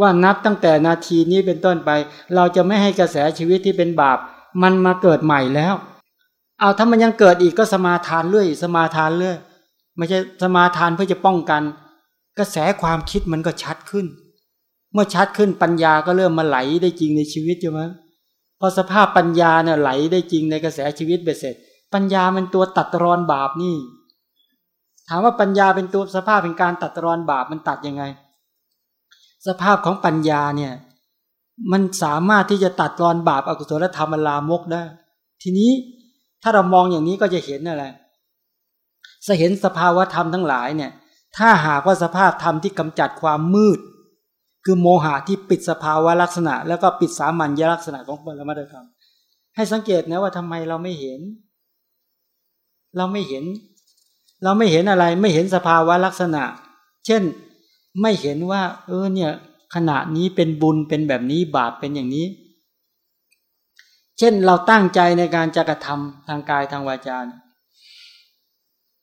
ว่านับตั้งแต่นาทีนี้เป็นต้นไป เราจะไม่ให้กระแสชีวิตที่เป็นบาป มันมาเกิดใหม่แล้ว เอาถ้ามันยังเกิดอีกก็สมาทานเรื่อยสมาทานเรื่อยไม่ใช่สมาทานเพื่อจะป้องกัน กระแสความคิดมันก็ชัดขึ้น เมื่อชัดขึ้นปัญญาก็เริ่มมาไหลได้จริงในชีวิตใช่ไหมพอสภาพปัญญาเนี่ยไหลได้จริงในกระแสชีวิตเบ็ดเสร็จ ปัญญามันตัวตัดรอนบาปนี่ ถามว่าปัญญาเป็นตัวสภาพเป็นการตัดรอนบาปมันตัดยังไง สภาพของปัญญาเนี่ย มันสามารถที่จะตัดรอนบาปอกุศลธรรมลามกได้ ทีนี้ถ้าเรามองอย่างนี้ก็จะเห็นอะไรจะเห็นสภาวะธรรมทั้งหลายเนี่ย ถ้าหากว่าสภาพธรรมที่กำจัดความมืด คือโมหะที่ปิดสภาวะลักษณะ แล้วก็ปิดสามัญลักษณะของปรมัตธรรม ให้สังเกตนะว่าทำไมเราไม่เห็น เราไม่เห็น เราไม่เห็นอะไร ไม่เห็นสภาวะลักษณะ เช่น ไม่เห็นว่า เออเนี่ย ขณะนี้เป็นบุญเป็นแบบนี้บาปเป็นอย่างนี้ เช่นเราตั้งใจในการจะกระทำทางกายทางวาจา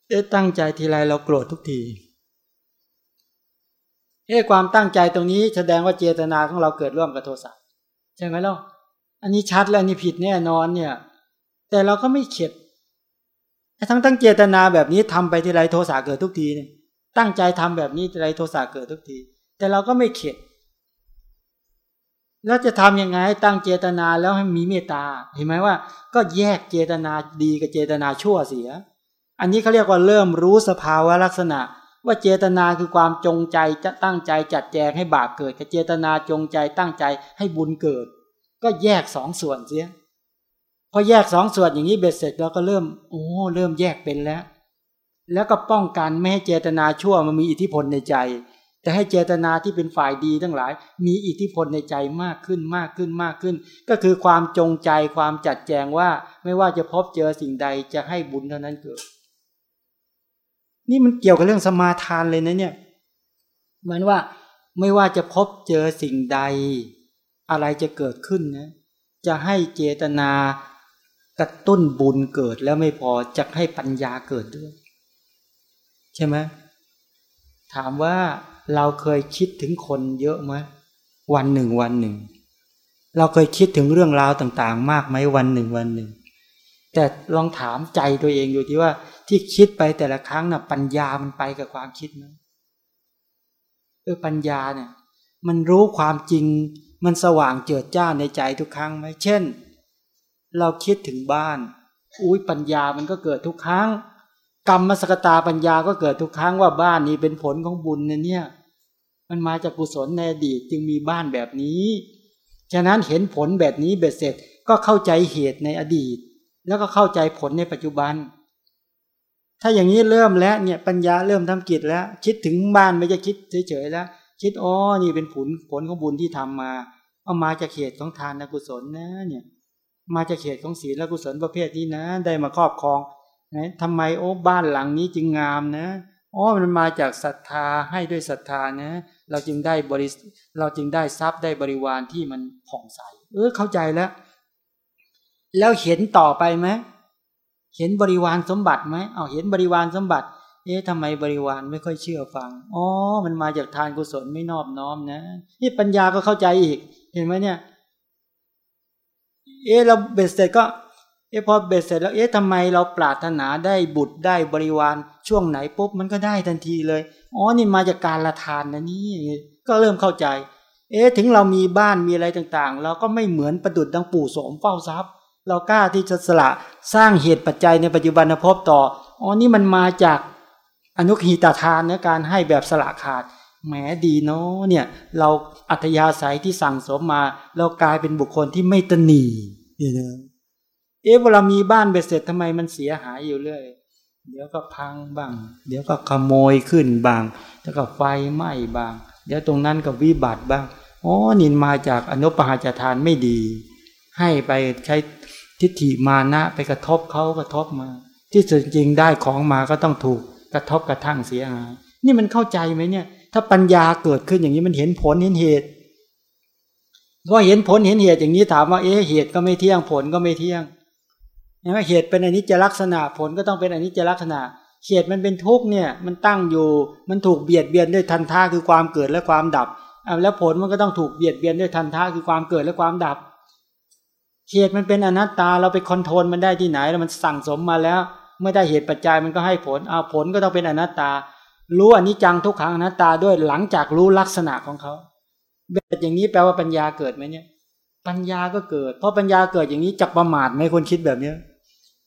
เอ๊ะตั้งใจทีไรเราโกรธทุกทีเอ๊ะความตั้งใจตรงนี้แสดงว่าเจตนาของเราเกิดร่วมกับโทสะใช่ไหมล่ะอันนี้ชัดแล้วนี่ผิดแน่นอนเนี่ย แต่เราก็ไม่เข็ดทั้งตั้งเจตนาแบบนี้ทำไปทีไรโทสะเกิดทุกทีเนี่ย ตั้งใจทำแบบนี้ทีไรโทสะเกิดทุกที แต่เราก็ไม่เข็ดแล้วจะทํำยังไงตั้งเจตนาแล้วให้มีเมตตาเห็นไหมว่า ก็แยกเจตนาดีกับเจตนาชั่วเสีย อันนี้เขาเรียกว่าเริ่มรู้สภาวะลักษณะ ว่าเจตนาคือความจงใจจะตั้งใจจัดแจงให้บาปเกิดกับเจตนาจงใจตั้งใจให้บุญเกิด ก็แยกสองส่วนเสียพอแยกสองส่วนอย่างนี้เบ็ดเสร็จเราก็เริ่มโอ้เริ่มแยกเป็นแล้ว แล้วก็ป้องกันไม่ให้เจตนาชั่วมันมีอิทธิพลในใจ แต่ให้เจตนาที่เป็นฝ่ายดีทั้งหลาย มีอิทธิพลในใจมากขึ้นมากขึ้นมากขึ้น ก็คือความจงใจความจัดแจงว่าไม่ว่าจะพบเจอสิ่งใดจะให้บุญเท่านั้นเกิด นี่มันเกี่ยวกับเรื่องสมาทานเลยนะเนี่ยเหมือนว่าไม่ว่าจะพบเจอสิ่งใด อะไรจะเกิดขึ้นนะจะให้เจตนากระตุ้นบุญเกิดแล้วไม่พอจะให้ปัญญาเกิดด้วย ใช่ไหมถามว่าเราเคยคิดถึงคนเยอะไหมวันหนึ่งวันหนึ่ง เราเคยคิดถึงเรื่องราวต่างๆ มากไหมวันหนึ่งวันหนึ่ง แต่ลองถามใจตัวเองอยู่ที่ว่าที่คิดไปแต่ละครั้งนะ่ะปัญญามันไปกับความคิดไหมเออปัญญาเนี่ย มันรู้ความจริง มันสว่างเจิดจ้าในใจทุกครั้งไหมเช่น เราคิดถึงบ้าน อุ้ยปัญญามันก็เกิดทุกครั้ง กรรมมสกตาปัญญาก็เกิดทุกครั้งว่าบ้านนี้เป็นผลของบุญนะเนี่ย มันมาจากกุศลในอดีตจึงมีบ้านแบบนี้ ฉะนั้นเห็นผลแบบนี้เบ็ดเสร็จก็เข้าใจเหตุในอดีต แล้วก็เข้าใจผลในปัจจุบัน ถ้าอย่างนี้เริ่มแล้วเนี่ยปัญญาเริ่มทำกิจแล้ว คิดถึงบ้านไม่จะคิดเฉยๆแล้ว คิดอ๋อนี่เป็นผลผลของบุญที่ทำมาเอามาจากเหตุของทานกุศลนะเนี่ย มาจากเหตุของศีลกุศลประเภทนี้นะ ได้มาครอบครอง ทำไมโอ้บ้านหลังนี้จึงงามนะอ๋อมันมาจากศรัทธาให้ด้วยศรัทธานะ เราจึงได้บริเราจึงได้ทรัพย์ได้บริวารที่มันผ่องใส เออเข้าใจแล้ว แล้วเห็นต่อไปไหมเห็นบริวารสมบัติไหมเอาเห็นบริวารสมบัติ เอ๊ะทำไมบริวารไม่ค่อยเชื่อฟังอ๋อมันมาจากทานกุศลไม่นอบน้อมนะนี่ปัญญาก็เข้าใจอีก เห็นไหมเนี่ย เอ๊ะเราเบ็ดเสร็จก็ เอ๊ะพอเบ็ดเสร็จแล้วเอ๊ะทำไมเราปรารถนาได้บุตรได้บริวารช่วงไหนปุ๊บมันก็ได้ทันทีเลยอ๋อนี่มาจากการละทานนะนี่ก็เริ่มเข้าใจ เอ๊ะถึงเรามีบ้านมีอะไรต่างๆ เราก็ไม่เหมือนประดุดดังปู่โสมเฝ้าทรัพย์ เรากล้าที่จะสละสร้างเหตุปัจจัยในปัจจุบันภพต่ออ๋อนี่มันมาจากอนุขีตาทานนะการให้แบบสละขาดแหมดีเนาะเนี่ยเราอัธยาศัยที่สั่งสมมา เรากลายเป็นบุคคลที่ไม่ตนีเนี่ยนะ เอ๊ะเวลามีบ้านเบ็ดเสร็จทำไมมันเสียหายอยู่เรื่อย เดี๋ยวก็พังบ้าง เดี๋ยวก็ขโมยขึ้นบ้าง แล้วก็ไฟไหม้บ้าง เดี๋ยวตรงนั้นก็วิบัติบ้างอ๋อนินมาจากอนุปหาจทานไม่ดี ให้ไปใช้ทิฏฐิมานะไปกระทบเขากระทบมา ที่สุดจริงได้ของมาก็ต้องถูกกระทบกระทั่งเสียหายนี่มันเข้าใจไหมเนี่ย ถ้าปัญญาเกิดขึ้นอย่างนี้มันเห็นผลเห็นเหตุพอเห็นผลเห็นเหตุอย่างนี้ถามว่าเอ๊ะเหตุก็ไม่เที่ยงผลก็ไม่เที่ยง เห็นไหมเหตุเป็นอนิจจลักษณะผลก็ต้องเป็นอนิจจลักษณะเหตุมันเป็นทุกข์เนี่ยมันตั้งอยู่มันถูกเบียดเบียนด้วยทันท่าคือความเกิดและความดับแล้วผลมันก็ต้องถูกเบียดเบียนด้วยทันท่าคือความเกิดและความดับเหตุมันเป็นอนัตตาเราไปคอนโทรลมันได้ที่ไหนแล้วมันสั่งสมมาแล้ว เมื่อได้เหตุปัจจัยมันก็ให้ผลเอาผลก็ต้องเป็นอนัตตา รู้อันนี้จังทุกขังอนัตตาด้วยหลังจากรู้ลักษณะของเขาแบบอย่างนี้แปลว่าปัญญาเกิดไหมเนี่ย ปัญญาก็เกิด เพราะปัญญาเกิดอย่างนี้จักประมาทไหมคนคิดแบบเนี้ย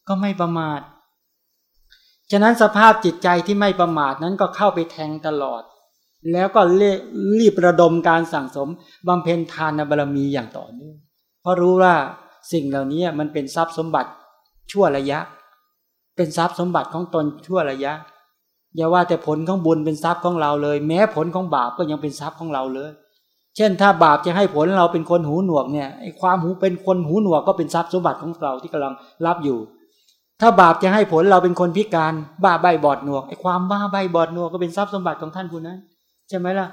ก็ไม่ประมาท ฉะนั้นสภาพจิตใจที่ไม่ประมาทนั้นก็เข้าไปแทงตลอด แล้วก็รีบระดมการสั่งสมบำเพ็ญทานบารมีอย่างต่อเนื่องเพราะรู้ว่าสิ่งเหล่านี้มันเป็นทรัพย์สมบัติชั่วระยะ เป็นทรัพย์สมบัติของตนชั่วระยะอย่าว่าแต่ผลของบุญเป็นทรัพย์ของเราเลย แม้ผลของบาปก็ยังเป็นทรัพย์ของเราเลย เช่นถ้าบาปจะให้ผลเราเป็นคนหูหนวกเนี่ยไอ้ความหูเป็นคนหูหนวกก็เป็นทรัพย์สมบัติของเราที่กำลังรับอยู่ ถ้าบาปจะให้ผลเราเป็นคนพิการ บ้าใบบอดหนวกไอ้ความบ้าใบบอดหนวกก็เป็นทรัพย์สมบัติของท่านผู้นั้นใช่ไหมล่ะ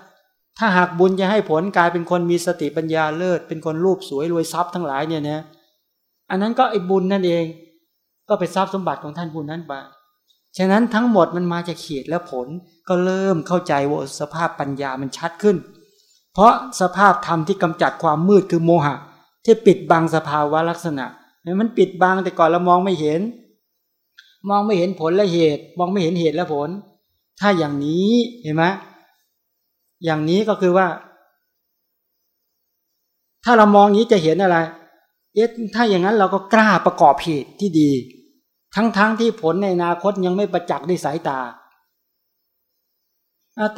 ถ้าหากบุญจะให้ผลกลายเป็นคนมีสติปัญญาเลิศ เป็นคนรูปสวยรวยทรัพย์ทั้งหลายเนี่ยนะอันนั้นก็ไอ้บุญนั่นเอง ก็เป็นทรัพย์สมบัติของท่านผู้นั้นไปฉะนั้นทั้งหมดมันมาจากเขตและผลก็เริ่มเข้าใจว่าสภาพปัญญามันชัดขึ้น เพราะสภาพธรรมที่กำจัดความมืดคือโมหะ ที่ปิดบังสภาวะลักษณะมันปิดบังแต่ก่อนเรามองไม่เห็น มองไม่เห็นผลและเหตุ มองไม่เห็นเหตุและผล ถ้าอย่างนี้เห็นไหมอย่างนี้ก็คือว่า ถ้าเรามองนี้จะเห็นอะไร เอ๊ะถ้าอย่างนั้นเราก็กล้าประกอบเหตุที่ดี ทั้งๆทที่ผลในอนาคตยังไม่ประจักษ์ด้วยสายตา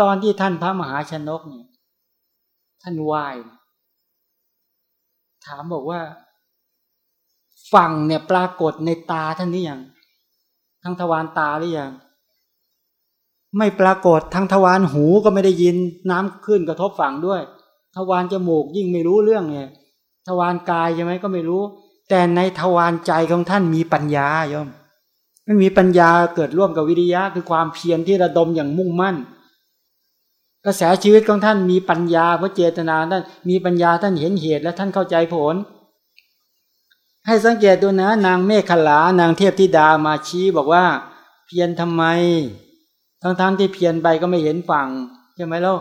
ตอนที่ท่านพระมหาชนกเนี่ย ท่านไหว้ถามบอกว่า ฝั่งเนี่ยปรากฏในตาท่านนี้ยัง ทั้งทวารตาหรือยังไม่ปรากฏทั้งทวารหูก็ไม่ได้ยินน้ำขึ้นกระทบฝั่งด้วย ทวารจมูกยิ่งไม่รู้เรื่องไงทวารกายใช่ไหมก็ไม่รู้ แต่ในทวารใจของท่านมีปัญญาโยมมันมีปัญญาเกิดร่วมกับวิริยะคือความเพียรที่ระดมอย่างมุ่งมั่น กระแสชีวิตของท่านมีปัญญาเพราะเจตนาท่านมีปัญญาท่านเห็นเหตุและท่านเข้าใจผล ให้สังเกตดูนะ นางเมฆขลานางเทพธิดามาชี้บอกว่า เพียรทำไม ทั้งๆทที่เพียรไปก็ไม่เห็นฝั่งใช่ไหมล่ะ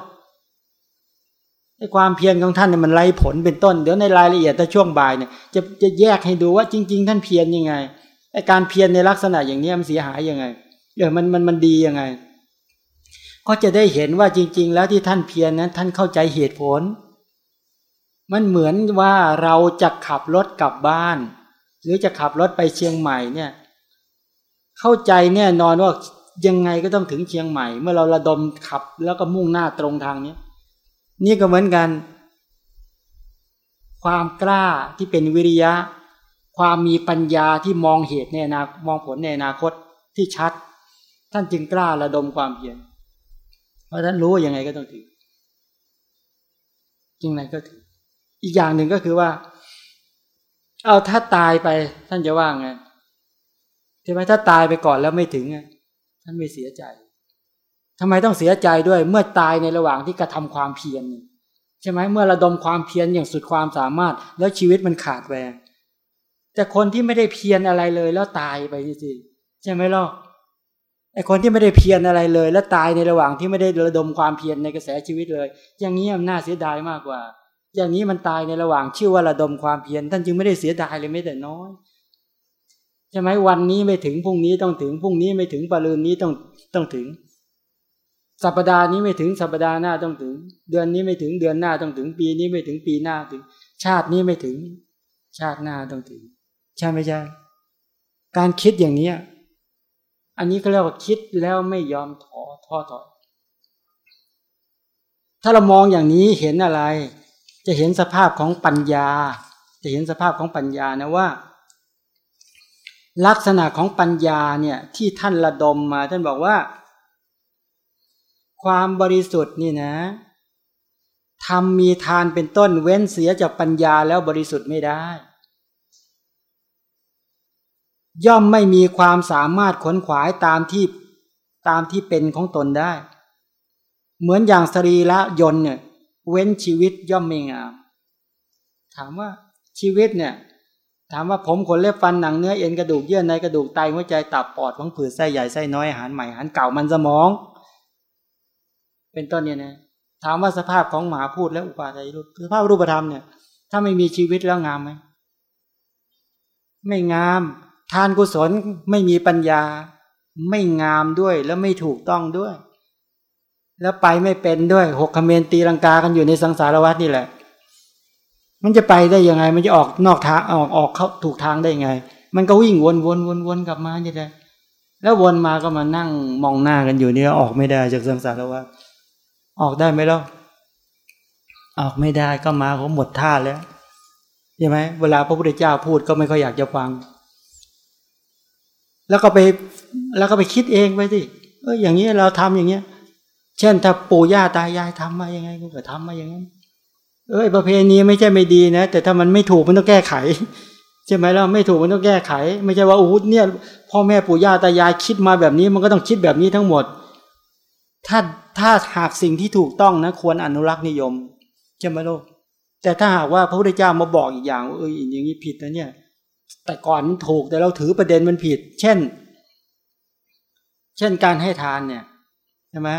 ไอ้ความเพียรของท่านเนี่ยมันไร้ผลเป็นต้น เดี๋ยวในรายละเอียดถ้าช่วงบ่ายเนี่ยจะจะแยกให้ดูว่าจริง ๆ ท่านเพียรยังไงไอ้การเพียรในลักษณะอย่างนี้มันเสียหายยังไงเดี๋ยวมันมันมันดียังไง ก็จะได้เห็นว่าจริง ๆ แล้วที่ท่านเพียรนั้น ท่านเข้าใจเหตุผล มันเหมือนว่าเราจะขับรถกลับบ้าน หรือจะขับรถไปเชียงใหม่เนี่ย เข้าใจเนี่ยนอนว่ายังไงก็ต้องถึงเชียงใหม่ เมื่อเราระดมขับแล้วก็มุ่งหน้าตรงทางนี้นี่ก็เหมือนกัน ความกล้าที่เป็นวิริยะ ความมีปัญญาที่มองเหตุในอนาคตมองผลในอนาคตที่ชัด ท่านจึงกล้าระดมความเพียรเพราะท่านรู้ยังไงก็ต้องถึงจริงไหนก็ถึง อีกอย่างหนึ่งก็คือว่า เอาถ้าตายไปท่านจะว่าไงใช่ไหมถ้าตายไปก่อนแล้วไม่ถึงท่านไม่เสียใจทำไมต้องเสียใจด้วย เมื่อตายในระหว่างที่กระทาความเพียรใช่ไหมเมื่อระดมความเพียรอย่างสุดความสามารถ แล้วชีวิตมันขาดแวงแต่คนที่ไม่ได้เพียรอะไรเลย แล้วตายไปจริงใช่ไหมล่ะไอคนที่ไม่ได้เพียรอะไรเลย แล้วตายในระหว่างที่ไม่ได้ระดมความเพียรในกระแสชีวิตเลย อย่างนี้มันน่าเสียดายมากกว่า อย่างนี้มันตายในระหว่างชื่อว่าระดมความเพียรท่านจึงไม่ได้เสียดายเลยไม่แต่น้อยใช่ไหมวันนี้ไม่ถึงพรุ่งนี้ต้องถึงพรุ่งนี้ไม่ถึงปรืนนี้ต้องต้องถึง สัปดาห์นี้ไม่ถึงสัปดาห์หน้าต้องถึง เดือนนี้ไม่ถึงเดือนหน้าต้องถึง ปีนี้ไม่ถึงปีหน้าถึง ชาตินี้ไม่ถึง ชาติหน้าต้องถึง ใช่ไหมใช่การคิดอย่างนี้อันนี้ก็เรียกว่าคิดแล้วไม่ยอมท้อท้อถอยถ้าเรามองอย่างนี้เห็นอะไร จะเห็นสภาพของปัญญา จะเห็นสภาพของปัญญานะว่า ลักษณะของปัญญาเนี่ยที่ท่านระดมมา ท่านบอกว่า ความบริสุทธิ์นี่นะทำมีทานเป็นต้นเว้นเสียจากปัญญาแล้วบริสุทธิ์ไม่ได้ ย่อมไม่มีความสามารถขนขวายตามที่ตามที่เป็นของตนได้ เหมือนอย่างสรีละยนเนี่ย เว้นชีวิตย่อมไม่งาม ถามว่าชีวิตเนี่ย ถามว่าผมขนเล็บฟันหนังเนื้อเอ็นกระดูกเยื่อในกระดูกไตหัวใจตับปอดของผืดไส้ใหญ่ไส้น้อยอาหารใหม่อาหารเก่ามันสมอง เป็นต้นเนี่ยนะถามว่าสภาพของหมาพูดแล้วอุปาทายรูปสภาพรูปธรรมเนี่ย ถ้าไม่มีชีวิตแล้วงามไหมไม่งาม ทานกุศลไม่มีปัญญา ไม่งามด้วยแล้วไม่ถูกต้องด้วย แล้วไปไม่เป็นด้วยหกคเมนตีลังกากันอยู่ในสังสารวัฏนี่แหละ มันจะไปได้ยังไง มันจะออกนอกทางออกออกเข้าถูกทางได้ยังไง มันก็วิ่งวนวนวนวนกลับมาอย่างนี้แล้ววนมาก็มานั่งมองหน้ากันอยู่เนี่ยออกไม่ได้จากสังสารวัฏออกได้ไหมล่ะออกไม่ได้ก็มาเขาหมดท่าแล้วใช่ไหมเวลาพระพุทธเจ้าพูดก็ไม่ค่อยอยากจะฟัง แล้วก็ไปแล้วก็ไปคิดเองไปสิเอออย่างนี้เราทำอย่างเงี้ย เช่นถ้าปู่ย่าตายายทำมายังไงก็ทำมาอย่างนั้นเอ้ยประเพณีไม่ใช่ไม่ดีนะ แต่ถ้ามันไม่ถูกมันต้องแก้ไขใช่ไหมล่ะไม่ถูกมันต้องแก้ไข ไม่ใช่ว่าโอ้เนี่ยพ่อแม่ปู่ย่าตายายคิดมาแบบนี้มันก็ต้องคิดแบบนี้ทั้งหมด ถ้าถ้าหากสิ่งที่ถูกต้องนะควรอนุรักษ์นิยมใช่ไหมลูกแต่ถ้าหากว่าพระพุทธเจ้ามาบอกอีกอย่างเอออย่างนี้ผิดนะเนี่ย แต่ก่อนมันถูกแต่เราถือประเด็นมันผิด เช่น เช่นการให้ทานเนี่ยใช่ไหม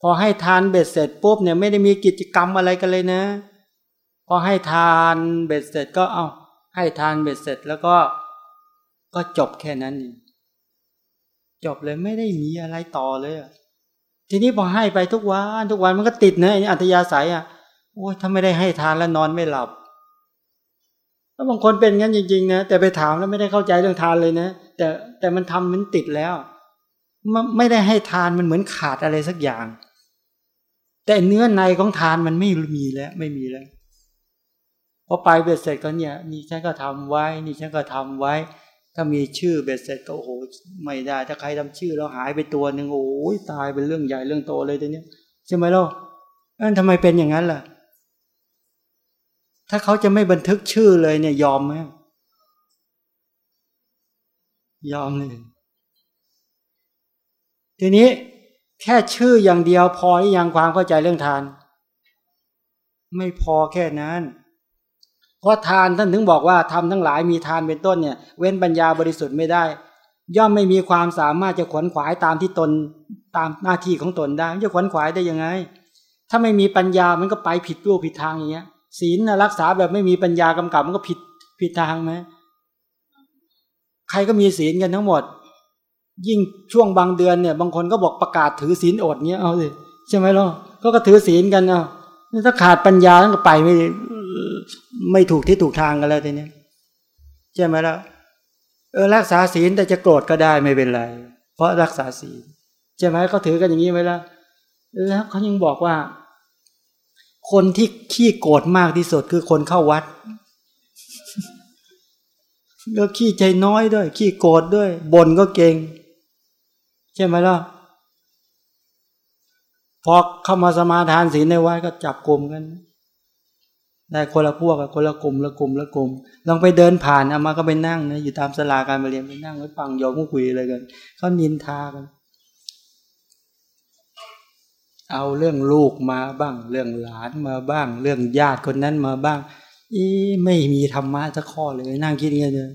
พอให้ทานเบ็ดเสร็จปุ๊บเนี่ยไม่ได้มีกิจกรรมอะไรกันเลยนะ พอให้ทานเบ็ดเสร็จก็เอาให้ทานเบ็ดเสร็จแล้วก็ก็จบแค่นั้นจบเลยไม่ได้มีอะไรต่อเลยทีนี้พอให้ไปทุกวันทุกวันมันก็ติดนะอัตยาศัยอะโอ้ยถ้าไม่ได้ให้ทานแล้วนอนไม่หลับแล้วบางคนเป็นงั้นจริงๆนะแต่ไปถามแล้วไม่ได้เข้าใจเรื่องทานเลยนะ แต่แต่มันทำมันติดแล้วไม่ได้ให้ทานมันเหมือนขาดอะไรสักอย่าง แต่เนื้อในของทานมันไม่มีแล้วไม่มีแล้วพอไปเบ็ดเสร็จก็เนี่ยนี่ฉันก็ทำไว้ นี่ฉันก็ทำไว้ ถ้ามีชื่อเบ็ดเสร็จก็โอ้โหไม่ได้ ถ้าใครทำชื่อแล้วหายไปตัวหนึ่งโอ้ยตายเป็นเรื่องใหญ่เรื่องโตเลยตัวเนี้ใช่ไหมล่ะนั่นทำไมเป็นอย่างนั้นล่ะ ถ้าเขาจะไม่บันทึกชื่อเลยเนี่ยยอมไหมยอมเลยทีนี้ แค่ชื่ออย่างเดียวพอหรือยังความเข้าใจเรื่องทาน ไม่พอแค่นั้น เพราะทานท่านถึงบอกว่าทำทั้งหลายมีทานเป็นต้นเนี่ย เว้นปัญญาบริสุทธิ์ไม่ได้ ย่อมไม่มีความสามารถจะขวนขวายตามที่ตนตามหน้าที่ของตนได้จะขวนขวายได้ยังไง ถ้าไม่มีปัญญามันก็ไปผิดรูปผิดทางอย่างเงี้ยศีลรักษาแบบไม่มีปัญญากำกับมันก็ผิดผิดทางไหมใครก็มีศีลกันทั้งหมด ยิ่งช่วงบางเดือนเนี่ย บางคนก็บอกประกาศถือศีลอดเงี้ยเอาสิใช่ไหมล่ะก็ก็ถือศีลกันเอาถ้าขาดปัญญาต้องไปไม่ไม่ถูกที่ถูกทางกันแล้วทีนี้ใช่ไหมล่ะเออรักษาศีลแต่จะโกรธก็ได้ไม่เป็นไร เพราะรักษาศีลใช่ไหมเขาถือกันอย่างนี้ไหมล่ะแล้วเขายังบอกว่า คนที่ขี้โกรธมากที่สุดคือคนเข้าวัดแล้วขี้ใจน้อยด้วย ขี้โกรธด้วยบ่นก็เก่ง ใช่ไหมล่ะพอเข้ามาสมาทานศีลในวัดก็จับกลุ่มกันได้คนละพวกคนละกลุ่มละกลุ่มละกลุ่มลองไปเดินผ่านเอามาก็ไปนั่งนะอยู่ตามสลาการมาเรียนไปนั่งไว้ฟังโยมคุยอะไรกันเขานินทากัน เอาเรื่องลูกมาบ้าง เรื่องหลานมาบ้าง เรื่องญาติคนนั้นมาบ้าง อีไม่มีธรรมะสักข้อเลยนั่งคิดเงี้ยเลย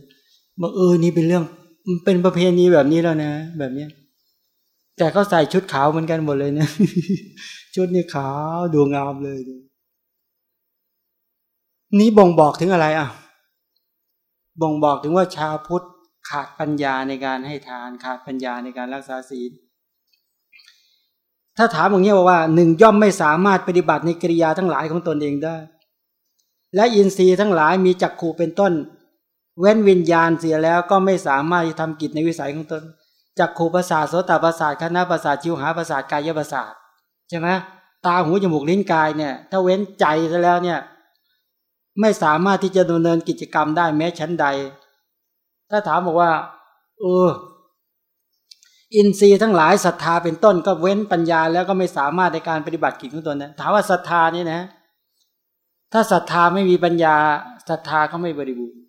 บอกเออนี่เป็นเรื่องมันเป็นประเพณีแบบนี้แล้วนะ แบบเนี้ย แต่เขาใส่ชุดขาวเหมือนกันหมดเลยเนะชุดนี่ขาวดูงามเลย นี้บ่งบอกถึงอะไรอะ บ่งบอกถึงว่าชาวพุทธขาดปัญญาในการให้ทานขาดปัญญาในการรักษาศีล ถ้าถามอย่างนี้ว่าหนึ่งย่อมไม่สามารถปฏิบัติในกิริยาทั้งหลายของตนเองได้ และอินทรีย์ทั้งหลายมีจักขู่เป็นต้น เว้นวิญญาณเสียแล้วก็ไม่สามารถทำกิจในวิสัยของตน จักขู่ประสาทโสตประสาทคณะประสาทชิวหาประสาทกายประสาทใช่ไหมตาหูจมูกลิ้นกายเนี่ยถ้าเว้นใจซะแล้วเนี่ยไม่สามารถที่จะดำเนินกิจกรรมได้แม้ชั้นใด ถ้าถามบอกว่าเอออินทรีย์ทั้งหลายศรัทธาเป็นต้นก็เว้นปัญญาแล้วก็ไม่สามารถในการปฏิบัติกิจของตนนะถามว่าศรัทธานี่นะ ถ้าศรัทธาไม่มีปัญญาศรัทธาก็ไม่บริบูรณ์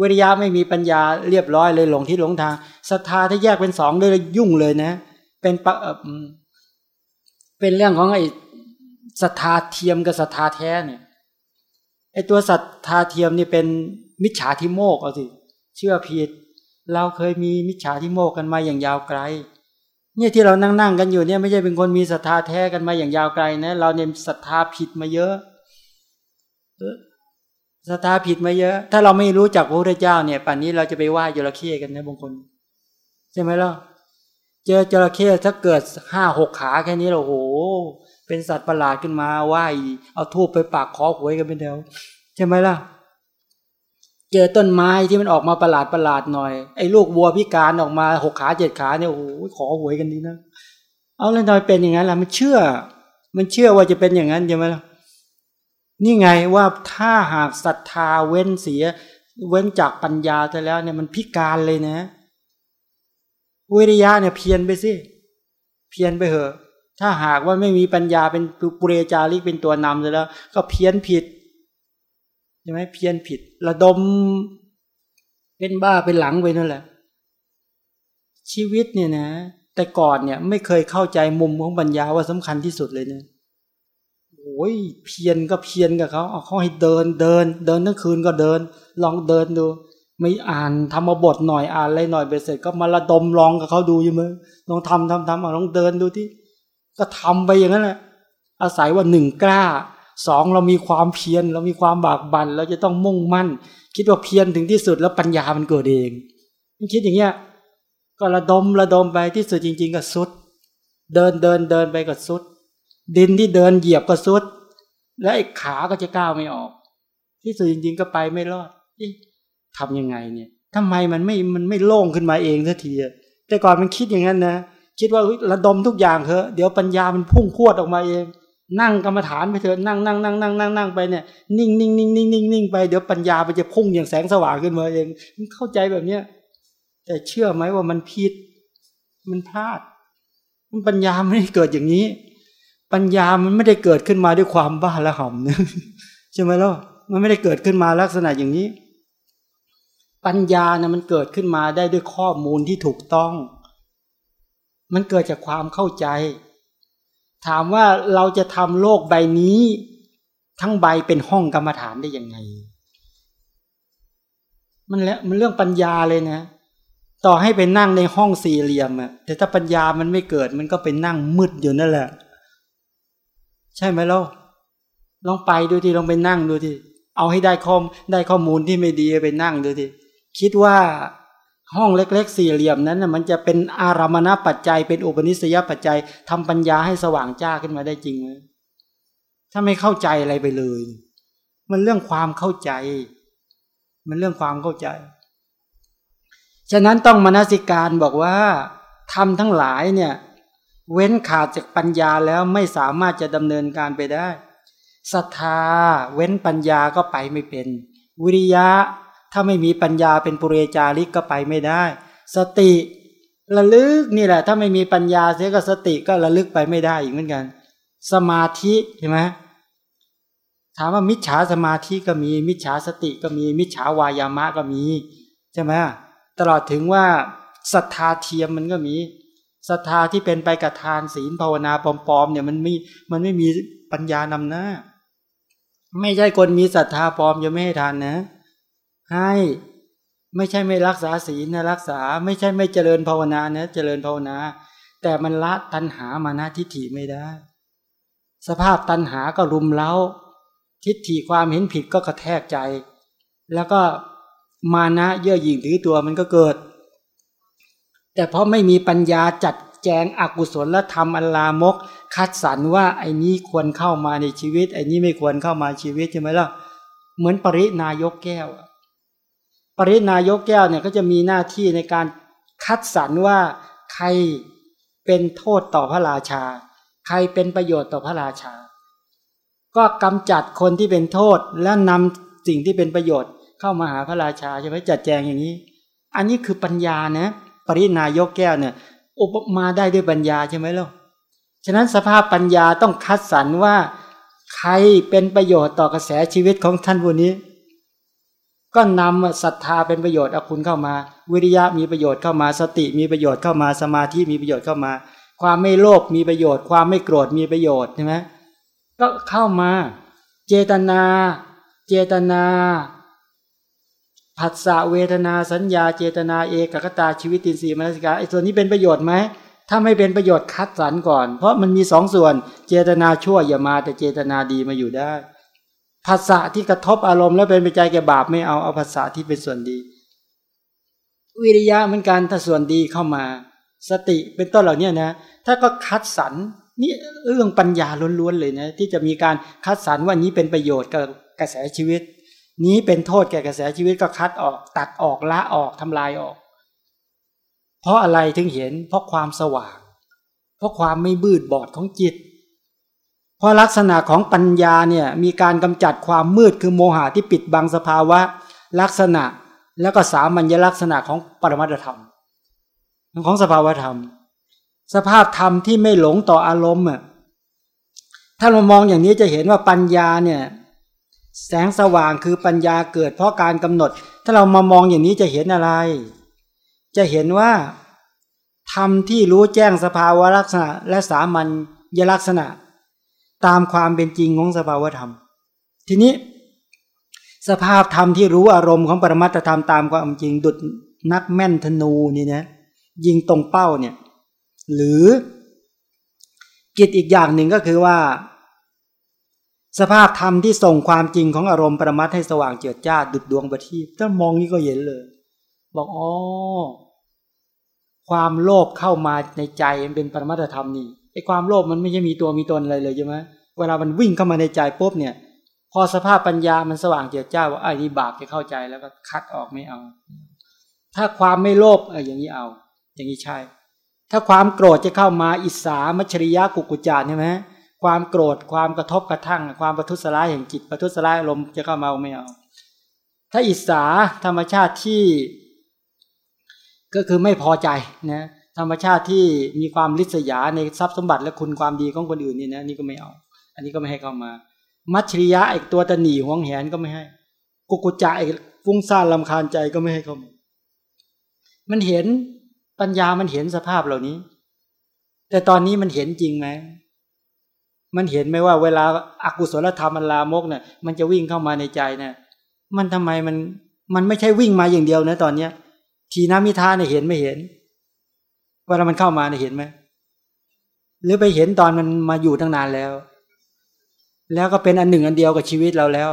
วิริยะไม่มีปัญญาเรียบร้อยเลยหลงที่หลงทางศรัทธาถ้าแยกเป็นสองเลยยุ่งเลยนะ เป็นปเป็นเรื่องของไอ้ศรัทธาเทียมกับศรัทธาแท้เนี่ยไอตัวสัตธาเทียมนี่เป็นมิจฉาทิโมกเอาสิเชื่อผิด เราเคยมีมิจฉาทิโมกกันมาอย่างยาวไกล เนี่ยที่เรานั่งนั่งกันอยู่เนี่ยไม่ใช่เป็นคนมีศรัทธาแท้กันมาอย่างยาวไกลนะเราเนี่ยศรัทธาผิดมาเยอะ ศรัทธาผิดมาเยอะ ถ้าเราไม่รู้จักพระพุทธเจ้าเนี่ยป่านนี้เราจะไปไหว้จระเข้กันนะบางคน ใช่ไหมล่ะเจอจระเข้ถ้าเกิดห้าหกขาแค่นี้เราโห เป็นสัตว์ประหลาดขึ้นมาไหว้เอาทูบไปปากคอหวยกันเป็นเดียวใช่ไหมล่ะ เจอต้นไม้ที่มันออกมาประหลาดประหลาดหน่อยไอ้ลูกวัวพิการออกมาหกขาเจ็ดขาเนี่ยโอ้โหขอหวยกันดีนะเอาแล้วทำไมเป็นอย่างนั้นล่ะมันเชื่อ มันเชื่อว่าจะเป็นอย่างนั้นใช่ไหมล่ะ นี่ไงว่าถ้าหากศรัทธาเว้นเสีย เว้นจากปัญญาไปแล้วเนี่ยมันพิการเลยนะวิริยะเนี่ยเพียนไปสิเพียนไปเหอะ ถ้าหากว่าไม่มีปัญญาเป็นปุเรจาริกเป็นตัวนำเลยแล้ว ก็เพี้ยนผิดใช่ไหมเพี้ยนผิด ระดมเป็นบ้าเป็นหลังไปนั่นแหละ ชีวิตเนี่ยนะ แต่ก่อนเนี่ยไม่เคยเข้าใจมุมของปัญญาว่าสำคัญที่สุดเลยเนะโอ้ยเพียนก็เพียนกับเขาเอาเขาให้เดินเดิน เดินทั้งคืนก็เดิน ลองเดินดู ไม่อ่านทำมาบทหน่อยอ่านอะไรหน่อยไปเสร็จก็มาระดมลองกับเขาดูอยู่มั้ยลองทำทำทำเอาลองเดินดูที่ก็ทำไปอย่างนั้นแหละอาศัยว่าหนึ่งกล้าสองเรามีความเพียรเรามีความบากบัน่นเราจะต้องมุ่งมั่น คิดว่าเพียรถึงที่สุดแล้วปัญญามันเกิดเองคิดอย่างเงี้ยก็ระดมระดมไปที่สุดจริง ๆ ก็สุด เดินเดินเดินไปก็สุด ดินที่เดินเหยียบก็สุด และไอ้ขาก็จะก้าวไม่ออก ที่สุดจริงๆก็ไปไม่รอดทํำยังไงเนี่ยทำไมมันไม่มันไม่โล่งขึ้นมาเองสักทีแต่ก่อนมันคิดอย่างนั้นนะคิดว่าระดมทุกอย่างเถอะเดี๋ยวปัญญามันพุ่งพวดออกมาเอง นั่งกรรมฐานไปเถอะนั่งนั่งนั่งนั่งนั่งนั่งไปเนี่ยนิ่งนิ่งนิ่งนิ่งนิ่งนิ่งไปเดี๋ยวปัญญามันจะพุ่งอย่างแสงสว่างขึ้นมาเองมันเข้าใจแบบเนี้ยแต่เชื่อไหมว่ามันผิด มันพลาด มันปัญญาไม่ได้เกิดอย่างนี้ ปัญญามันไม่ได้เกิดขึ้นมาด้วยความบ้าละห่อมใช่ไหมล่ะมันไม่ได้เกิดขึ้นมาลักษณะอย่างนี้ ปัญญานะมันเกิดขึ้นมาได้ด้วยข้อมูลที่ถูกต้อง มันเกิดจากความเข้าใจ ถามว่าเราจะทำโลกใบนี้ ทั้งใบเป็นห้องกรรมฐานได้ยังไง มันแล้วมันเรื่องปัญญาเลยนะต่อให้ไปนั่งในห้องสี่เหลี่ยมอะแต่ถ้าปัญญามันไม่เกิด มันก็ไปนั่งมืดอยู่นั่นแหละ ใช่ไหมล่ะลองไปดูทีลองไปนั่งดูทีเอาให้ได้ข้อมได้ข้อมูลที่ไม่ดีไปนั่งดูทีคิดว่าห้องเล็กๆ สี่เหลี่ยมนั้นนะมันจะเป็นอารามณปัจจัย เป็นอุปนิสัยปัจจัยทำปัญญาให้สว่างจ้าขึ้นมาได้จริงไหมถ้าไม่เข้าใจอะไรไปเลย มันเรื่องความเข้าใจ มันเรื่องความเข้าใจ ฉะนั้นต้องมนสิการบอกว่าทำทั้งหลายเนี่ย เว้นขาดจากปัญญาแล้วไม่สามารถจะดำเนินการไปได้ศรัทธาเว้นปัญญาก็ไปไม่เป็น วิริยะถ้าไม่มีปัญญาเป็นปุเรจาริกก็ไปไม่ได้ สติระลึกนี่แหละ ถ้าไม่มีปัญญาเสียก็สติก็ระลึกไปไม่ได้อีกเหมือนกัน สมาธิใช่ไหมถามว่ามิจฉาสมาธิก็มี มิจฉาสติก็มี มิจฉาวายามะก็มี ใช่ไหมตลอดถึงว่าศรัทธาเทียมมันก็มี ศรัทธาที่เป็นไปกับทานศีลภาวนาปลอมๆเนี่ยมันไม่มันไม่มีปัญญานำหน้า ไม่ใช่คนมีศรัทธาปลอมจะไม่ให้ทานนะ ให้ไม่ใช่ไม่รักษาศีลนะรักษา ไม่ใช่ไม่เจริญภาวนานะเจริญภาวนา แต่มันละตัณหามานะทิฏฐิไม่ได้ สภาพตัณหาก็รุมเล้า ทิฏฐิความเห็นผิดก็กระแทกใจ แล้วก็มานะเยื่อหยิ่งถือตัวมันก็เกิด แต่เพราะไม่มีปัญญาจัดแจงอกุศลและทำอัลลามก คัดสรรว่าไอ้นี้ควรเข้ามาในชีวิต ไอ้นี้ไม่ควรเข้ามาชีวิตใช่ไหมล่ะเหมือนปรินายกแก้ว ปรินายกแก้วเนี่ยก็จะมีหน้าที่ในการคัดสรรว่าใครเป็นโทษต่อพระราชา ใครเป็นประโยชน์ต่อพระราชา ก็กำจัดคนที่เป็นโทษแล้วนำสิ่งที่เป็นประโยชน์เข้ามาหาพระราชาใช่ไหมจัดแจงอย่างนี้ อันนี้คือปัญญานะ ปรินายกแก้วเนี่ยอุปมาได้ด้วยปัญญาใช่ไหมล่ะฉะนั้นสภาพปัญญาต้องคัดสรรว่า ใครเป็นประโยชน์ต่อกระแสชีวิตของท่านผู้นี้ ก็นำศรัทธาเป็นประโยชน์เอาคุณเข้ามา วิริยะมีประโยชน์เข้ามาสติมีประโยชน์เข้ามาสมาธิมีประโยชน์เข้ามา ความไม่โลภมีประโยชน์ ความไม่โกรธมีประโยชน์ใช่ไหมก็เข้ามา เจตนา เจตนา ผัสสะเวทนาสัญญาเจตนาเอกกตาชีวิตินทรีย์มนสิกาไอ้ส่วนนี้เป็นประโยชน์ไหมถ้าไม่เป็นประโยชน์คัดสรรก่อน เพราะมันมีสองส่วน เจตนาชั่วอย่ามาแต่เจตนาดีมาอยู่ได้ภาษาที่กระทบอารมณ์แล้วเป็นไปใจแก่บาปไม่เอาเอาภาษาที่เป็นส่วนดี วิริยะเหมือนกันถ้าส่วนดีเข้ามา สติเป็นต้นเหล่านี้นะ ถ้าก็คัดสรรนี่เรื่องปัญญาล้วนๆเลยนะที่จะมีการคัดสรรว่านี้เป็นประโยชน์กับกระแสชีวิต นี้เป็นโทษแก่กระแสชีวิตก็คัดออก ตัดออกละออกทำลายออก เพราะอะไรถึงเห็น เพราะความสว่าง เพราะความไม่บืดบอดของจิต เพราะลักษณะของปัญญาเนี่ยมีการกำจัดความมืดคือโมหะที่ปิดบังสภาวะ ลักษณะแล้วก็สามัญลักษณะของปรมัตธรรม ของสภาวธรรม สภาพธรรมที่ไม่หลงต่ออารมณ์อะถ้าเรามองอย่างนี้จะเห็นว่าปัญญาเนี่ย แสงสว่างคือปัญญาเกิดเพราะการกำหนด ถ้าเรามามองอย่างนี้จะเห็นอะไร จะเห็นว่าธรรมที่รู้แจ้งสภาวะลักษณะ และสามัญยลักษณะ ตามความเป็นจริงของสภาวธรรม ทีนี้ สภาพธรรมที่รู้อารมณ์ของปรมัตธรรมตามความจริงดุดนักแม่นธนูนี่นะยิงตรงเป้าเนี่ย หรือกิจอีกอย่างหนึ่งก็คือว่า สภาพธรรมที่ส่งความจริงของอารมณ์ประมัดให้สว่างเจิดจ้าดุดดวงประทีปถ้ามองนี้ก็เห็นเลย บอกอ๋อความโลภเข้ามาในใจมันเป็นปรมัตธรรมนี่ไอ้ความโลภมันไม่ใช่มีตัวมีตนอะไรเลยใช่ไหมเวลามันวิ่งเข้ามาในใจปุ๊บเนี่ย พอสภาพปัญญามันสว่างเจิดจ้าว่าไอ้นี่บาปจะเข้าใจแล้วก็คัดออกไม่เอา ถ้าความไม่โลภเอออย่างนี้เอา อย่างนี้ใช่ ถ้าความโกรธจะเข้ามาอิสามัชริยะกุกุจารใช่ไหม ความโกรธความกระทบกระทั่ง ความประทุษร้ายแห่งจิตประทุษร้ายอารมณ์จะเข้ามาไม่เอา ถ้าอิสาธรรมชาติที่ ก็คือไม่พอใจนะธรรมชาติที่มีความริษยาในทรัพย์สมบัติและคุณความดีของคนอื่นนี่นะนี่ก็ไม่เอา อันนี้ก็ไม่ให้เข้ามา มัชริยะอีกตัวตนีห่วงแหนก็ไม่ให้ กุกุจาอีกฟุ้งซ่านลำคาญใจก็ไม่ให้เข้ามามันเห็นปัญญามันเห็นสภาพเหล่านี้ แต่ตอนนี้มันเห็นจริงไหม มันเห็นไหมว่าเวลาอากุศลธรรมมันลามกเนี่ยมันจะวิ่งเข้ามาในใจเนี่ยมันทำไมมันมันไม่ใช่วิ่งมาอย่างเดียวนะตอนเนี้ย ทีน้ามิทาเนี่ยเห็นไม่เห็นเวลามันเข้ามาเนี่ยเห็นไหมหรือไปเห็นตอนมันมาอยู่ตั้งนานแล้ว แล้วก็เป็นอันหนึ่งอันเดียวกับชีวิตเราแล้ว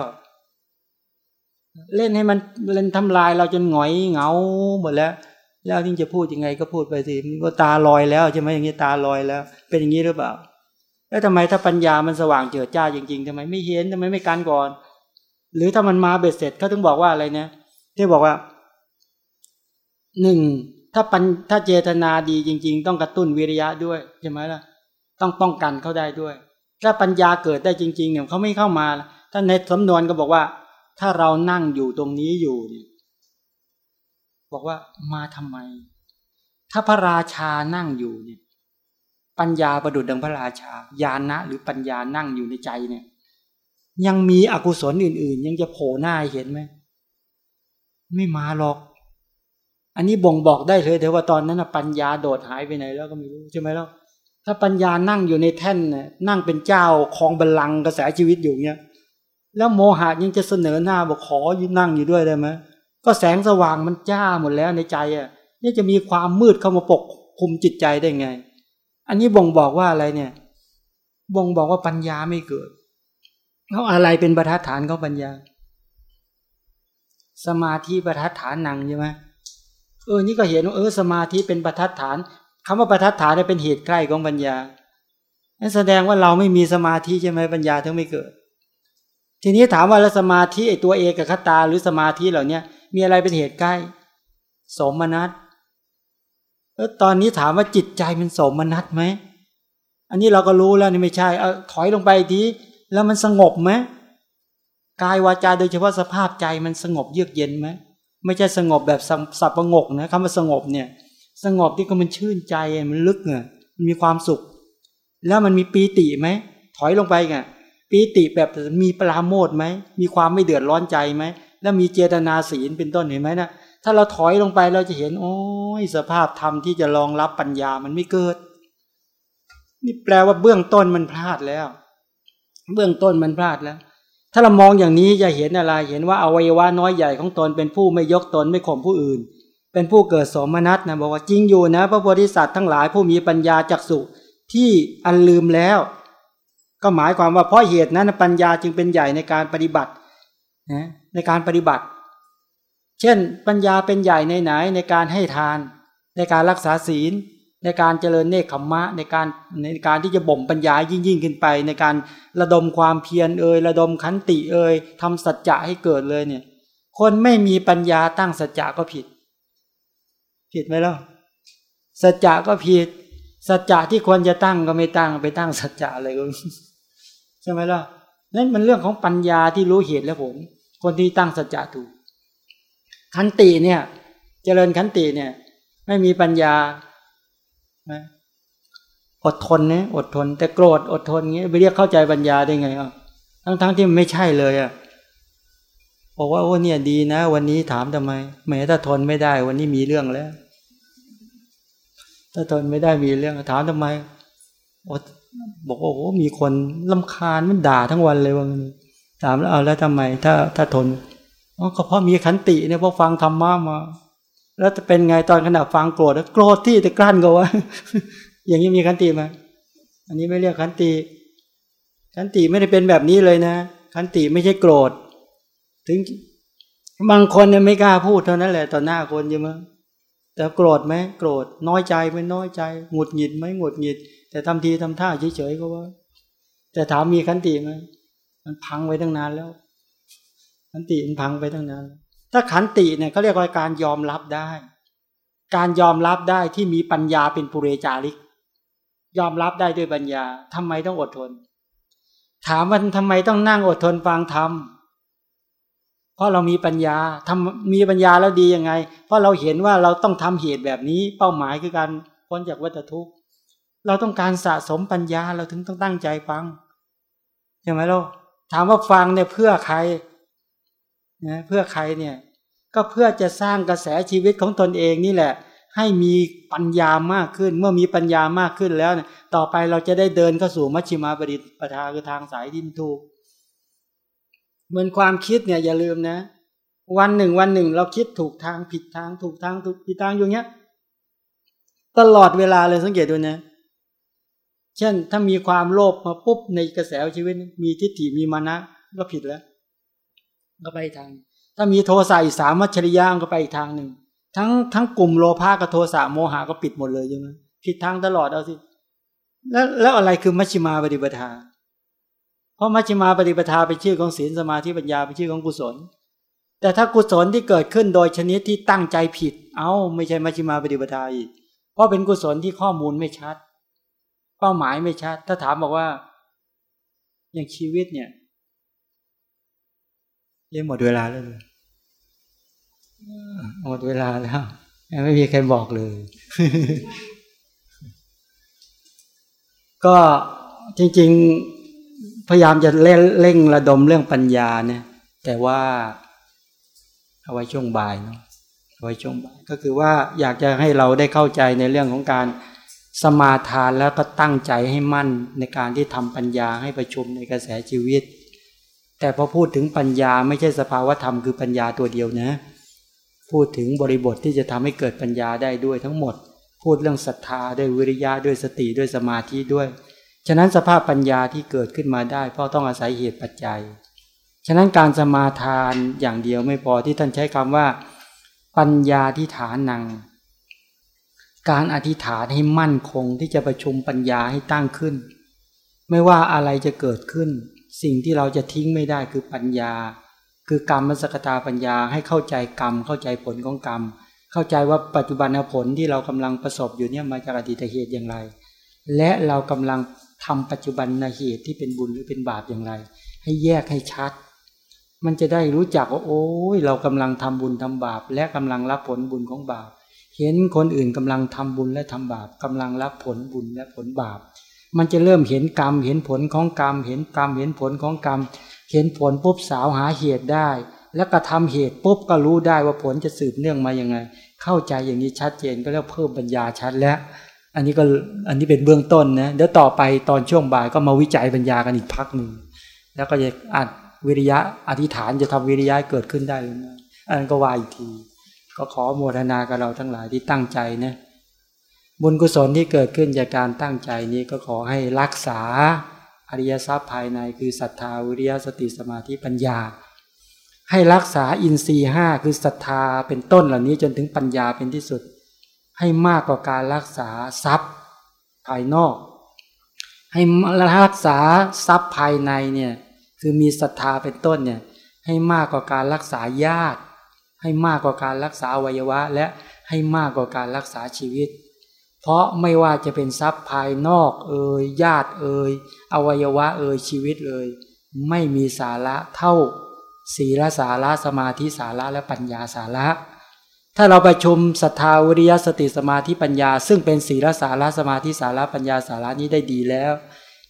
เล่นให้มันเล่นทำลายเราจนหงอยเหงาหมดแล้ว แล้วยิ่จะพูดยังไงก็พูดไปสิก็ตาลอยแล้วใช่ไหมอย่างนี้ตาลอยแล้ว เป็นอย่างนี้หรือเปล่า แล้วทำไมถ้าปัญญามันสว่างเจิดจ้าจริงๆทำไมไม่เห็นทำไมไม่กันก่อน หรือถ้ามันมาเบ็ดเสร็จเขาถึงบอกว่าอะไรเนี่ยที่บอกว่าหนึ่งถ้าปัญถ้าเจตนาดีจริง ๆ ต้องกระตุ้นวิริยะด้วยใช่ไหมล่ะ ต้องป้องกันเขาได้ด้วย ถ้าปัญญาเกิดได้จริง ๆ เนี่ยเขาไม่เข้ามาถ้าในสำนวนก็บอกว่า ถ้าเรานั่งอยู่ตรงนี้อยู่เนี่ยบอกว่ามาทำไม ถ้าพระราชานั่งอยู่เนี่ย ปัญญาประดุดดังพระราชาญาณะหรือปัญญานั่งอยู่ในใจเนี่ย ยังมีอกุศลอื่น ๆ ยังจะโผล่หน้าเห็นไหมไม่มาหรอก อันนี้บ่งบอกได้เลยแต่ว่าตอนนั้นปัญญาโดดหายไปไหนแล้วก็ไม่รู้ใช่ไหมล่ะถ้าปัญญานั่งอยู่ในแท่นน่ยนั่งเป็นเจ้าคองบัลลังก์กระแสชีวิตอยู่เนี่ยแล้วโมหะยังจะเสนอหน้าบอกขอยืนนั่งอยู่ด้วยได้ไหมก็แสงสว่างมันจ้าหมดแล้วในใจอะนี่จะมีความมืดเข้ามาปกคุมจิตใจได้ไง อันนี้บ่งบอกว่าอะไรเนี่ย บ่งบอกว่าปัญญาไม่เกิดเขาอะไรเป็นประทัดฐานของปัญญา สมาธิประทัดฐานนังใช่ไหมเออ นี่ก็เห็นว่าเออสมาธิเป็นประทัดฐานคำว่าประทัดฐานเป็นเหตุใกล้ของปัญญานั่นแสดงว่าเราไม่มีสมาธิใช่ไหมปัญญาถึงไม่เกิด ทีนี้ถามว่าแล้วสมาธิไอตัวเอกคตาหรือสมาธิเหล่าเนี้ยมีอะไรเป็นเหตุใกล้ สมนัต แล้วตอนนี้ถามว่าจิตใจมันสมนัตไหม อันนี้เราก็รู้แล้วนี่ไม่ใช่ เอาถอยลงไปทีแล้วมันสงบไหมกายวาจาโดยเฉพาะสภาพใจมันสงบเยือกเย็นไหมไม่ใช่สงบแบบสับประงกนะคำว่าสงบเนี่ย สงบที่ก็มันชื่นใจมันลึกเงมันมีความสุข แล้วมันมีปีติไหมถอยลงไปไงปีติแบบมีปราโมทไหมมีความไม่เดือดร้อนใจไหมแล้วมีเจตนาศีลเป็นต้นเห็นไหมนะ ถ้าเราถอยลงไปเราจะเห็น โอ้ยสภาพธรรมที่จะรองรับปัญญามันไม่เกิด นี่แปลว่าเบื้องต้นมันพลาดแล้ว เบื้องต้นมันพลาดแล้ว ถ้าเรามองอย่างนี้จะเห็นอะไร เห็นว่าอวัยวะน้อยใหญ่ของตนเป็นผู้ไม่ยกตนไม่ข่มผู้อื่น เป็นผู้เกิดสมนัตนะบอกว่าจริงอยู่นะ พระโพธิสัตว์ทั้งหลายผู้มีปัญญาจักสุที่อันลืมแล้ว ก็หมายความว่าเพราะเหตุนั้นปัญญาจึงเป็นใหญ่ในการปฏิบัตินะในการปฏิบัติ เช่นปัญญาเป็นใหญ่ในไหนในการให้ทาน ในการรักษาศีล ในการเจริญเนคขมมะในการในการที่จะบ่มปัญญายิ่งยิ่งขึ้นไป ในการระดมความเพียรเอ่ยระดมขันติเอ่ยทำสัจจะให้เกิดเลยเนี่ยคนไม่มีปัญญาตั้งสัจจะก็ผิด ผิดไหมล่ะสัจจะก็ผิด สัจจะที่ควรจะตั้งก็ไม่ตั้งไปตั้งสัจจะอะไรก็ใช่ไหมล่ะนั่นมันเรื่องของปัญญาที่รู้เหตุและผลคนที่ตั้งสัจจะถูก ขันติเนี่ย เจริญขันติเนี่ย ไม่มีปัญญาอดทนเนี่ยอดทน แต่โกรธอดทนเงี้ยไปเรียกเข้าใจปัญญาได้ไงอะทั้งทั้งที่มันไม่ใช่เลยอะบอกว่าโอ้เนี่ยดีนะ วันนี้ถามทำไมแม้ถ้าทนไม่ได้ วันนี้มีเรื่องแล้ว ถ้าทนไม่ได้มีเรื่องถามทำไมบอกว่าโอ้มีคนลำคาญมันด่าทั้งวันเลยว่าถามแล้วเอาแล้วทำไม ถ้าถ้าทน ก็เพราะมีขันติเนี่ยเพราะฟังธรรมะมา แล้วจะเป็นไงตอนขณะฟังโกรธโกรธที่แต่กลั้นก็ว่าอย่างนี้มีขันติไหมอันนี้ไม่เรียกขันติ ขันติไม่ได้เป็นแบบนี้เลยนะ ขันติไม่ใช่โกรธ ถึงบางคนเนี่ยไม่กล้าพูดเท่านั้นแหละต่อหน้าคนใช่ไหมแต่โกรธไหมโกรธ น้อยใจไหมน้อยใจหงุดหงิดไหมหงุดหงิด แต่ทำทีทำท่าเฉยๆก็ว่า แต่ถามมีขันติไหมมันพังไว้ตั้งนานแล้ว ขันติมันพังไปตั้งนานถ้าขันติเนี่ยเขาเรียกว่าการยอมรับได้ การยอมรับได้ที่มีปัญญาเป็นปุเรจาริก ยอมรับได้ด้วยปัญญาทำไมต้องอดทน ถามว่าทำไมต้องนั่งอดทนฟังธรรมเพราะเรามีปัญญาทำมีปัญญาแล้วดียังไง เพราะเราเห็นว่าเราต้องทำเหตุแบบนี้ เป้าหมายคือการพ้นจากวัฏทุกข์เราต้องการสะสมปัญญาเราถึงต้องตั้งใจฟังใช่ไหมล่ะถามว่าฟังเนี่ยเพื่อใคร นะเพื่อใครเนี่ยก็เพื่อจะสร้างกระแสชีวิตของตนเองนี่แหละ ให้มีปัญญามากขึ้น เมื่อมีปัญญามากขึ้นแล้วเนี่ยต่อไปเราจะได้เดินเข้าสู่มัชฌิมาปฏิปทาคือทางสายที่ถูกเหมือนความคิดเนี่ยอย่าลืมนะ วันหนึ่งวันหนึ่ง เราคิดถูกทางผิดทาง ถูกทางถูกผิดทางอยู่เงี้ยตลอดเวลาเลยสังเกตดูนะเช่นถ้ามีความโลภมาปุ๊บในกระแสชีวิตมีทิฏฐิมีมานะก็ผิดแล้ว ก็ไปทาง ถ้ามีโทสะอีกสามมัชริยามก็ไปอีกทางหนึ่ง ทั้งทั้งกลุ่มโลภะกับโทสะโมหะก็ปิดหมดเลยใช่ไหมผิดทางตลอดเอาสิ แล้วแล้วอะไรคือมัชฌิมาปฏิปทา เพราะมัชฌิมาปฏิปทาเป็นชื่อของศีลสมาธิปัญญาเป็นชื่อของกุศล แต่ถ้ากุศลที่เกิดขึ้นโดยชนิดที่ตั้งใจผิด เอา้า ไม่ใช่มัชฌิมาปฏิปทาอีก เพราะเป็นกุศลที่ข้อมูลไม่ชัด เป้าหมายไม่ชัด ถ้าถามบอกว่า อย่างชีวิตเนี่ย เรียหมดเวลาแล้วเลยหมดเวลาแล้ว ไม่มีใครบอกเลย ก็จริง ๆ พยายามจะเร่งระดมเรื่องปัญญาเนี่ย แต่ว่าเอาไว้ช่วงบ่ายเนาะเอาไว้ช่วงบ่าย ก็คือว่าอยากจะให้เราได้เข้าใจในเรื่องของการสมาทานแล้วก็ตั้งใจให้มั่นในการที่ทำปัญญาให้ประชุมในกระแสชีวิต แต่พอพูดถึงปัญญาไม่ใช่สภาวธรรมคือปัญญาตัวเดียวนะ พูดถึงบริบทที่จะทำให้เกิดปัญญาได้ด้วยทั้งหมด พูดเรื่องศรัทธาด้วยวิริยะด้วยสติด้วยสมาธิด้วย ฉะนั้นสภาพปัญญาที่เกิดขึ้นมาได้ เพราะต้องอาศัยเหตุปัจจัย ฉะนั้นการสมาทานอย่างเดียวไม่พอที่ท่านใช้คำว่า ปัญญาที่ฐานัง การอธิษฐานให้มั่นคงที่จะประชุมปัญญาให้ตั้งขึ้น ไม่ว่าอะไรจะเกิดขึ้น สิ่งที่เราจะทิ้งไม่ได้คือปัญญา คือกรรมมสกตาปัญญาให้เข้าใจกรรม เข้าใจผลของกรรม เข้าใจว่าปัจจุบันผลที่เรากำลังประสบอยู่เนี่ยมาจากอดีตเหตุอย่างไร และเรากำลังทำปัจจุบันเหตุที่เป็นบุญหรือเป็นบาปอย่างไร ให้แยกให้ชัด มันจะได้รู้จักว่าโอ้ยเรากำลังทำบุญทำบาป และกำลังรับผลบุญของบาป เห็นคนอื่นกำลังทำบุญและทำบาปกำลังรับผลบุญและผลบาป มันจะเริ่มเห็นกรรม เห็นผลของกรรม เห็นกรรม เห็นผลของกรรม เห็นผลปุ๊บสาวหาเหตุได้ แล้วก็ทำเหตุปุ๊บก็รู้ได้ว่าผลจะสืบเนื่องมาอย่างไง เข้าใจอย่างนี้ชัดเจนก็แล้วเพิ่มปัญญาชัดแล้ว อันนี้ก็อันนี้เป็นเบื้องต้นนะเดี๋ยวต่อไปตอนช่วงบ่ายก็มาวิจัยปัญญากันอีกพักหนึ่งแล้วก็จะอัดวิริยะอธิษฐานจะทำวิริยะเกิดขึ้นได้หรือไม่อันนั้นก็ว่าอีกที ก็ขอโมทนากับเราทั้งหลายที่ตั้งใจนะ บุญกุศลที่เกิดขึ้นจากการตั้งใจนี้ก็ขอให้รักษาอริยทรัพย์ภายในคือศรัทธาวิริยสติสมาธิปัญญา ให้รักษาอินทรีห้าคือศรัทธาเป็นต้นเหล่านี้จนถึงปัญญาเป็นที่สุด ให้มากกว่าการรักษาทรัพย์ภายนอก ให้รักษาทรัพย์ภายในเนี่ยคือมีศรัทธาเป็นต้นเนี่ยให้มากกว่าการรักษาญาติ ให้มากกว่าการรักษาวัยวะ และให้มากกว่าการรักษาชีวิต เพราะไม่ว่าจะเป็นทรัพย์ภายนอกเอ่ยญาติเอ่ยอวัยวะเอ่ยชีวิตเลยไม่มีสาระเท่า ศีลสาระสมาธิสาระและปัญญาสาระ ถ้าเราประชุมศรัทธาวิริยสติสมาธิปัญญา ซึ่งเป็นศีลสาระสมาธิสาระปัญญาสาระนี้ได้ดีแล้ว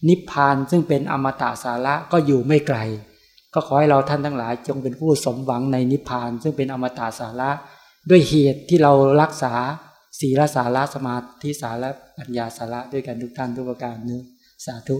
นิพพานซึ่งเป็นอมตะสาระก็อยู่ไม่ไกล ก็ขอให้เราท่านทั้งหลายจงเป็นผู้สมหวังในนิพพาน ซึ่งเป็นอมตะสาระด้วยเหตุที่เรารักษา ศีลสาระสมาธิสาระปัญญาสาระด้วยกันทุกท่านทุกประการเนื้อสาธุ